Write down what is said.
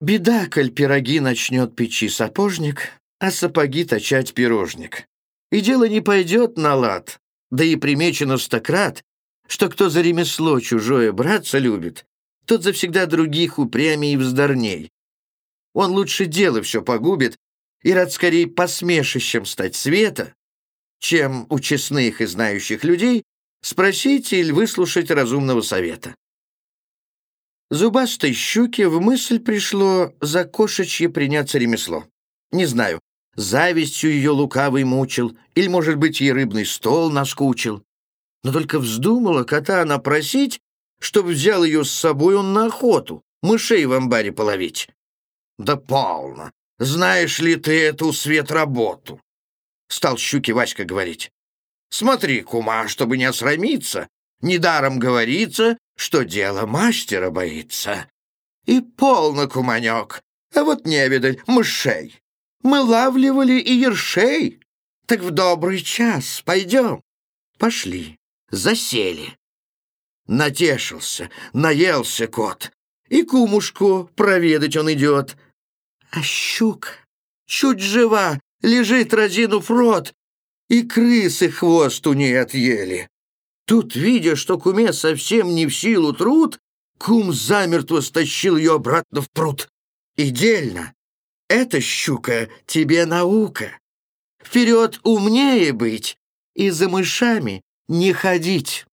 Беда, коль пироги начнет печи сапожник, а сапоги точать пирожник. И дело не пойдет на лад, да и примечено стократ, что кто за ремесло чужое браться любит, тот завсегда других упрямей и вздорней. Он лучше дело все погубит и рад скорее посмешищем стать света, чем у честных и знающих людей спросить или выслушать разумного совета. Зубастой щуке в мысль пришло за кошечье приняться ремесло. Не знаю, завистью ее лукавый мучил, или, может быть, ей рыбный стол наскучил. Но только вздумала кота она просить, чтоб взял ее с собой он на охоту, мышей в амбаре половить. Да полно! Знаешь ли ты эту свет работу? Стал щуке Васька говорить. Смотри, кума, чтобы не осрамиться, недаром говорится, что дело мастера боится. И полно, куманек, а вот невидаль мышей. Мы лавливали и ершей. Так в добрый час пойдем. Пошли, засели. Натешился, наелся кот, и кумушку проведать он идет. А щука чуть жива, лежит, разинув рот, и крысы хвост у ней отъели. Тут, видя, что куме совсем не в силу труд, кум замертво стащил ее обратно в пруд. И дельно. Эта щука тебе наука. Вперед умнее быть и за мышами не ходить.